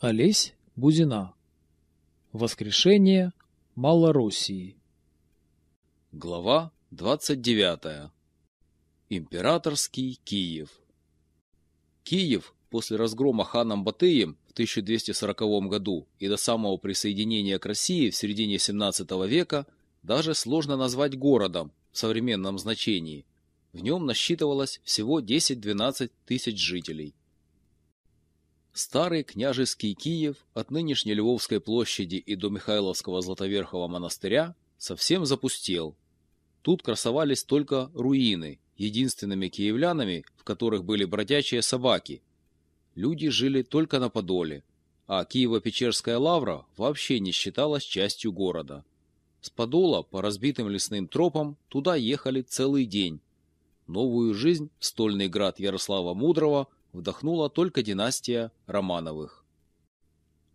Олесь Бузина. Воскрешение Малороссии. Глава 29. Императорский Киев. Киев после разгрома ханом Батыем в 1240 году и до самого присоединения к России в середине 17 века даже сложно назвать городом в современном значении. В нем насчитывалось всего 10-12 тысяч жителей. Старый княжеский Киев от нынешней Львовской площади и до Михайловского Златоверхого монастыря совсем запустел. Тут красовались только руины, единственными киевлянами, в которых были бродячие собаки. Люди жили только на Подоле, а Киево-Печерская лавра вообще не считалась частью города. С Подола по разбитым лесным тропам туда ехали целый день. Новую жизнь в стольный град Ярослава Мудрого – вдохнула только династия Романовых.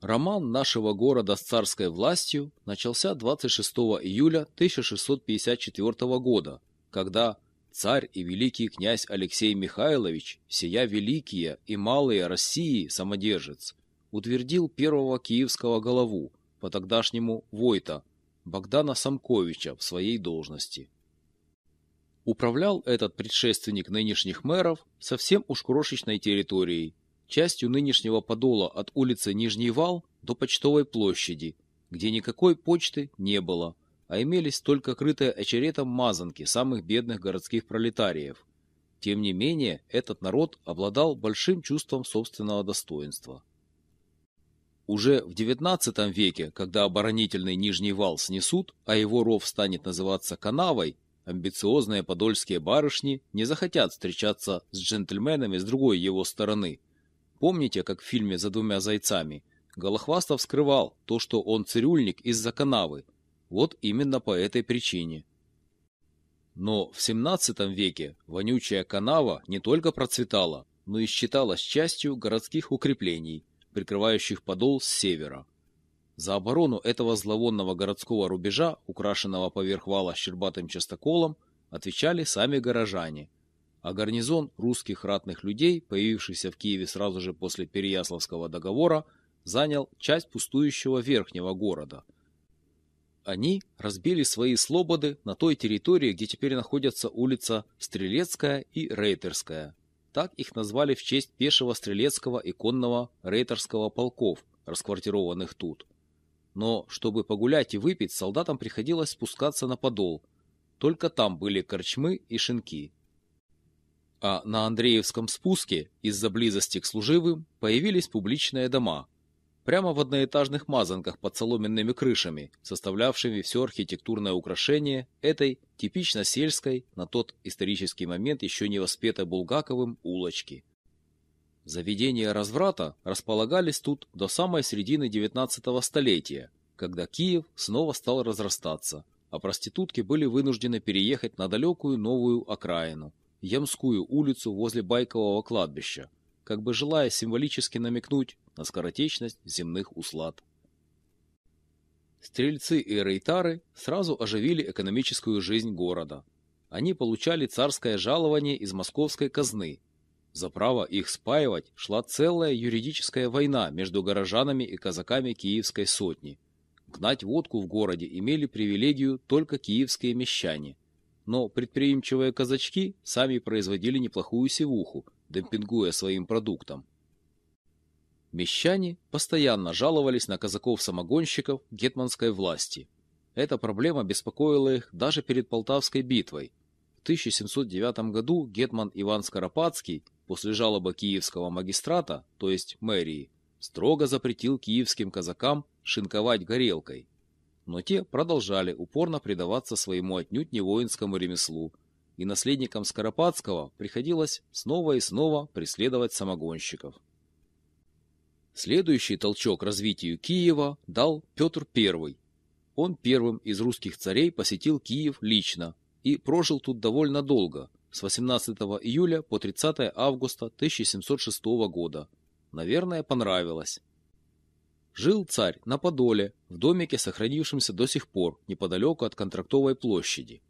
Роман нашего города с царской властью начался 26 июля 1654 года, когда царь и великий князь Алексей Михайлович, сия великие и малые России самодержец, утвердил первого киевского голову, по тогдашнему Войта, Богдана Самковича в своей должности. Управлял этот предшественник нынешних мэров совсем уж крошечной территорией, частью нынешнего подола от улицы Нижний Вал до Почтовой площади, где никакой почты не было, а имелись только крытые очеретом мазанки самых бедных городских пролетариев. Тем не менее, этот народ обладал большим чувством собственного достоинства. Уже в XIX веке, когда оборонительный Нижний Вал снесут, а его ров станет называться канавой, амбициозные подольские барышни не захотят встречаться с джентльменами с другой его стороны. Помните, как в фильме «За двумя зайцами» Голохвастов скрывал то, что он цирюльник из-за канавы. Вот именно по этой причине. Но в 17 веке вонючая канава не только процветала, но и считалась частью городских укреплений, прикрывающих подол с севера. За оборону этого зловонного городского рубежа, украшенного поверх вала щербатым частоколом, отвечали сами горожане. А гарнизон русских ратных людей, появившийся в Киеве сразу же после Переяславского договора, занял часть пустующего верхнего города. Они разбили свои слободы на той территории, где теперь находятся улица Стрелецкая и Рейтерская. Так их назвали в честь пешего стрелецкого и конного рейтерского полков, расквартированных тут но чтобы погулять и выпить, солдатам приходилось спускаться на подол. Только там были корчмы и шинки. А на Андреевском спуске из-за близости к служивым появились публичные дома, прямо в одноэтажных мазанках под соломенными крышами, составлявшими все архитектурное украшение этой типично сельской, на тот исторический момент еще не воспетой Булгаковым, улочки. Заведения разврата располагались тут до самой середины XIX столетия, когда Киев снова стал разрастаться, а проститутки были вынуждены переехать на далекую новую окраину, Ямскую улицу возле Байкового кладбища, как бы желая символически намекнуть на скоротечность земных услад. Стрельцы и рейтары сразу оживили экономическую жизнь города. Они получали царское жалование из московской казны, за право их спаивать шла целая юридическая война между горожанами и казаками Киевской сотни. Гнать водку в городе имели привилегию только киевские мещане. Но предприимчивые казачки сами производили неплохую севуху, демпингуя своим продуктом. Мещане постоянно жаловались на казаков-самогонщиков гетманской власти. Эта проблема беспокоила их даже перед Полтавской битвой. В 1709 году гетман Иван Скоропадский после жалобы киевского магистрата, то есть мэрии, строго запретил киевским казакам шинковать горелкой. Но те продолжали упорно предаваться своему отнюдь не воинскому ремеслу, и наследникам Скоропадского приходилось снова и снова преследовать самогонщиков. Следующий толчок развитию Киева дал Петр I. Он первым из русских царей посетил Киев лично и прожил тут довольно долго, с 18 июля по 30 августа 1706 года. Наверное, понравилось. Жил царь на Подоле, в домике, сохранившемся до сих пор, неподалеку от Контрактовой площади.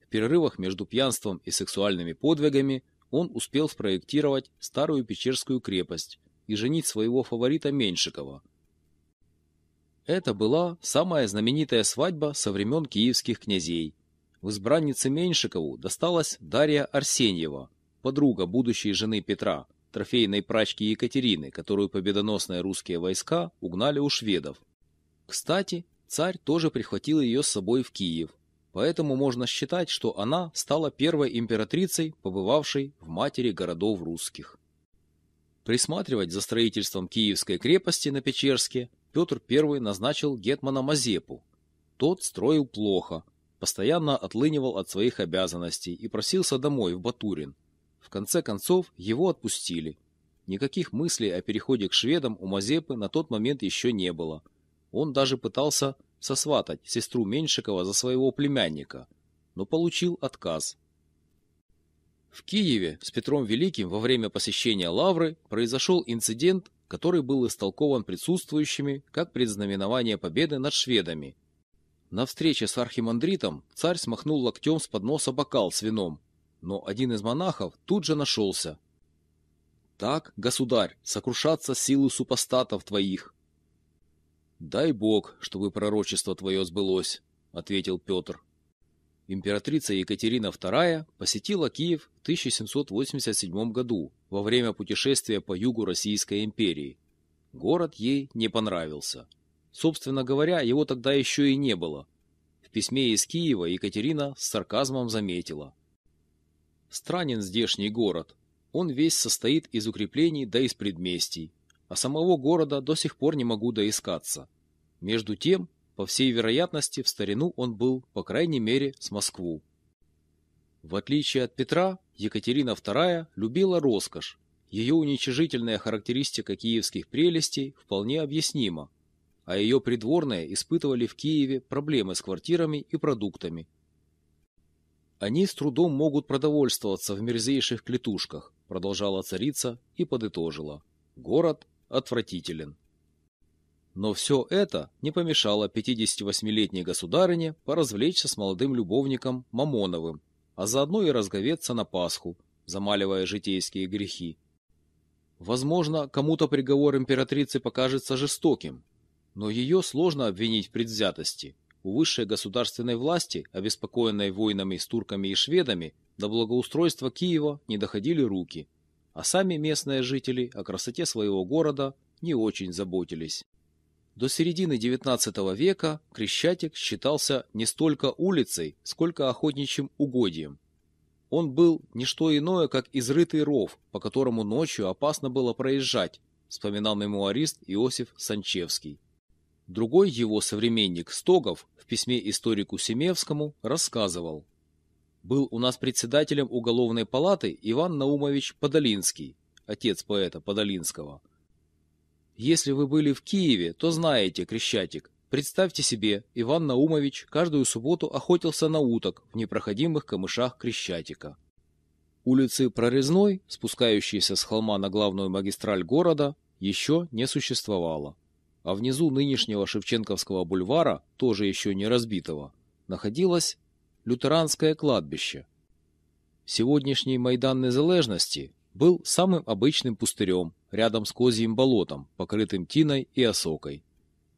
В перерывах между пьянством и сексуальными подвигами он успел спроектировать старую Печерскую крепость, и женить своего фаворита Меньшикова. Это была самая знаменитая свадьба со времен киевских князей. В избраннице Меньшикову досталась Дарья Арсеньева, подруга будущей жены Петра, трофейной прачки Екатерины, которую победоносные русские войска угнали у шведов. Кстати, царь тоже прихватил ее с собой в Киев, поэтому можно считать, что она стала первой императрицей, побывавшей в матери городов русских. Присматривать за строительством Киевской крепости на Печерске Петр I назначил гетмана Мазепу. Тот строил плохо, постоянно отлынивал от своих обязанностей и просился домой, в Батурин. В конце концов, его отпустили. Никаких мыслей о переходе к шведам у Мазепы на тот момент еще не было. Он даже пытался сосватать сестру Меньшикова за своего племянника, но получил отказ. В Киеве с Петром Великим во время посещения Лавры произошел инцидент, который был истолкован присутствующими как предзнаменование победы над шведами. На встрече с архимандритом царь смахнул локтем с подноса бокал с вином, но один из монахов тут же нашелся. «Так, государь, сокрушаться силу супостатов твоих!» «Дай Бог, чтобы пророчество твое сбылось», — ответил Петр. Императрица Екатерина II посетила Киев в 1787 году во время путешествия по югу Российской империи. Город ей не понравился. Собственно говоря, его тогда еще и не было. В письме из Киева Екатерина с сарказмом заметила. «Странен здешний город. Он весь состоит из укреплений да из предместий а самого города до сих пор не могу доискаться. Между тем, по всей вероятности, в старину он был, по крайней мере, с Москву. В отличие от Петра, Екатерина II любила роскошь. Ее уничижительная характеристика киевских прелестей вполне объяснима, а ее придворные испытывали в Киеве проблемы с квартирами и продуктами. Они с трудом могут продовольствоваться в мерзейших клетушках, продолжала царица и подытожила. Город отвратителен. Но все это не помешало 58-летней государыне поразвлечься с молодым любовником Мамоновым, а заодно и разговеться на Пасху, замаливая житейские грехи. Возможно, кому-то приговор императрицы покажется жестоким, но ее сложно обвинить в предвзятости. У высшей государственной власти, обеспокоенной войнами с турками и шведами, до благоустройства Киева не доходили руки – а сами местные жители о красоте своего города не очень заботились. До середины XIX века Крещатик считался не столько улицей, сколько охотничьим угодьем. Он был не что иное, как изрытый ров, по которому ночью опасно было проезжать, вспоминал мемуарист Иосиф Санчевский. Другой его современник Стогов в письме историку Семевскому рассказывал – был у нас председателем уголовной палаты Иван Наумович Подолинский, отец поэта Подолинского. Если вы были в Киеве, то знаете, Крещатик, представьте себе, Иван Наумович каждую субботу охотился на уток в непроходимых камышах Крещатика. Улицы Прорезной, спускающейся с холма на главную магистраль города, еще не существовало. А внизу нынешнего Шевченковского бульвара, тоже еще не разбитого, находилась лютеранское кладбище. Сегодняшний Майдан Незалежности был самым обычным пустырем рядом с козьим болотом, покрытым тиной и осокой.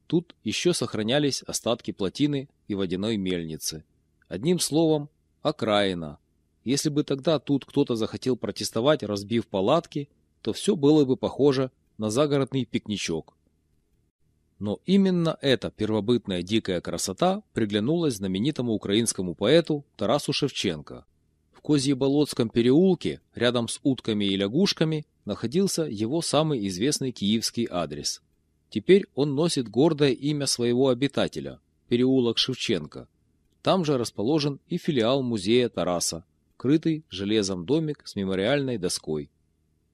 Тут еще сохранялись остатки плотины и водяной мельницы. Одним словом, окраина. Если бы тогда тут кто-то захотел протестовать, разбив палатки, то все было бы похоже на загородный пикничок. Но именно эта первобытная дикая красота приглянулась знаменитому украинскому поэту Тарасу Шевченко. В Козьеболотском переулке, рядом с утками и лягушками, находился его самый известный киевский адрес. Теперь он носит гордое имя своего обитателя – переулок Шевченко. Там же расположен и филиал музея Тараса, крытый железом домик с мемориальной доской.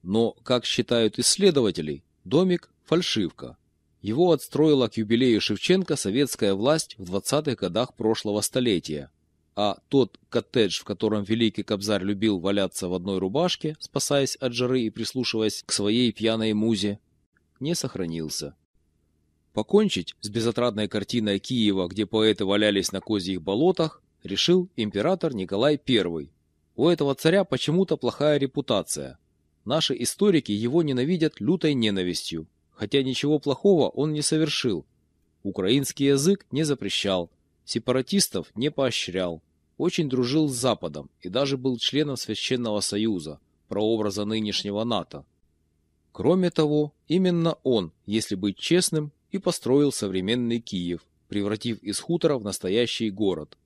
Но, как считают исследователи, домик – фальшивка – его отстроила к юбилею Шевченко советская власть в 20-х годах прошлого столетия. А тот коттедж, в котором великий Кобзарь любил валяться в одной рубашке, спасаясь от жары и прислушиваясь к своей пьяной музе, не сохранился. Покончить с безотрадной картиной Киева, где поэты валялись на козьих болотах, решил император Николай I. У этого царя почему-то плохая репутация. Наши историки его ненавидят лютой ненавистью, хотя ничего плохого он не совершил. Украинский язык не запрещал, сепаратистов не поощрял, очень дружил с Западом и даже был членом Священного Союза, прообраза нынешнего НАТО. Кроме того, именно он, если быть честным, и построил современный Киев, превратив из хутора в настоящий город.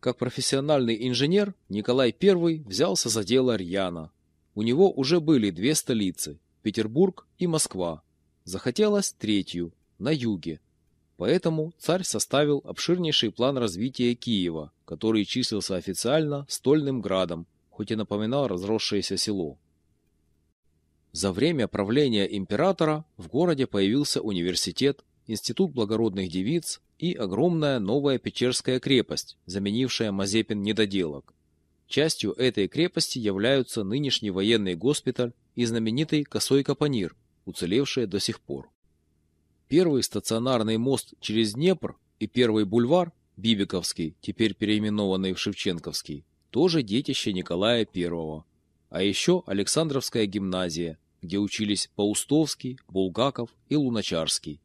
Как профессиональный инженер Николай I взялся за дело рьяно. У него уже были две столицы – Петербург и Москва. Захотелось третью, на юге. Поэтому царь составил обширнейший план развития Киева, который числился официально Стольным Градом, хоть и напоминал разросшееся село. За время правления императора в городе появился университет, институт благородных девиц и огромная новая Печерская крепость, заменившая Мазепин недоделок. Частью этой крепости являются нынешний военный госпиталь и знаменитый Косой Капонир, уцелевшие до сих пор. Первый стационарный мост через Днепр и первый бульвар, Бибиковский, теперь переименованный в Шевченковский, тоже детище Николая I, а еще Александровская гимназия, где учились Паустовский, Булгаков и Луначарский.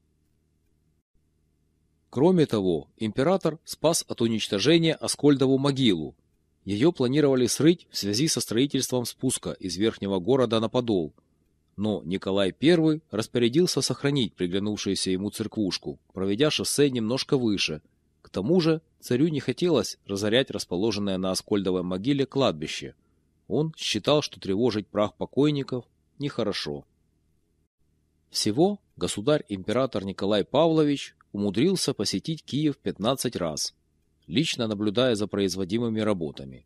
Кроме того, император спас от уничтожения Аскольдову могилу. Ее планировали срыть в связи со строительством спуска из верхнего города на Подол. Но Николай I распорядился сохранить приглянувшуюся ему церквушку, проведя шоссе немножко выше. К тому же царю не хотелось разорять расположенное на Аскольдовой могиле кладбище – он считал, что тревожить прах покойников нехорошо. Всего государь-император Николай Павлович умудрился посетить Киев 15 раз, лично наблюдая за производимыми работами.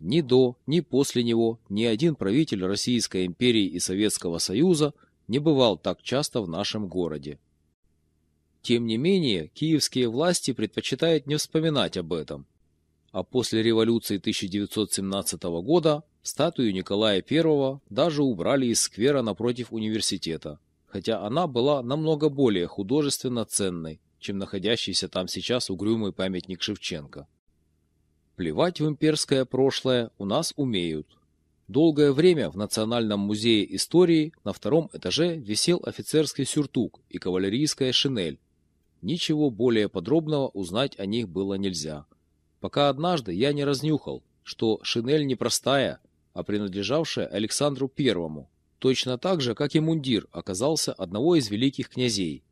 Ни до, ни после него ни один правитель Российской империи и Советского Союза не бывал так часто в нашем городе. Тем не менее, киевские власти предпочитают не вспоминать об этом, а после революции 1917 года статую Николая I даже убрали из сквера напротив университета, хотя она была намного более художественно ценной, чем находящийся там сейчас угрюмый памятник Шевченко. Плевать в имперское прошлое у нас умеют. Долгое время в Национальном музее истории на втором этаже висел офицерский сюртук и кавалерийская шинель. Ничего более подробного узнать о них было нельзя пока однажды я не разнюхал, что шинель не простая, а принадлежавшая Александру Первому, точно так же, как и мундир оказался одного из великих князей.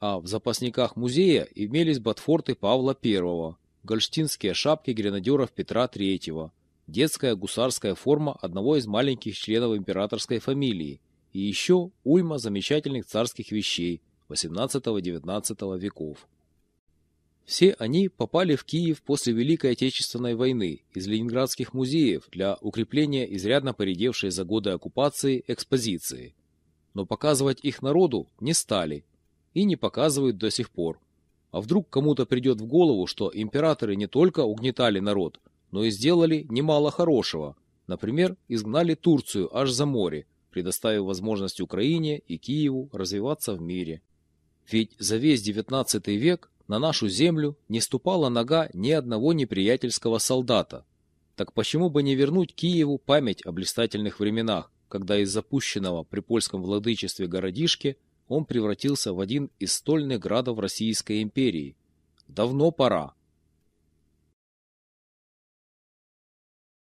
А в запасниках музея имелись ботфорты Павла I, гольштинские шапки гренадеров Петра III, детская гусарская форма одного из маленьких членов императорской фамилии и еще уйма замечательных царских вещей XVIII-XIX веков. Все они попали в Киев после Великой Отечественной войны из ленинградских музеев для укрепления изрядно поредевшей за годы оккупации экспозиции. Но показывать их народу не стали и не показывают до сих пор. А вдруг кому-то придет в голову, что императоры не только угнетали народ, но и сделали немало хорошего. Например, изгнали Турцию аж за море, предоставив возможность Украине и Киеву развиваться в мире. Ведь за весь XIX век на нашу землю не ступала нога ни одного неприятельского солдата. Так почему бы не вернуть Киеву память о блистательных временах, когда из запущенного при польском владычестве городишки он превратился в один из стольных градов Российской империи? Давно пора.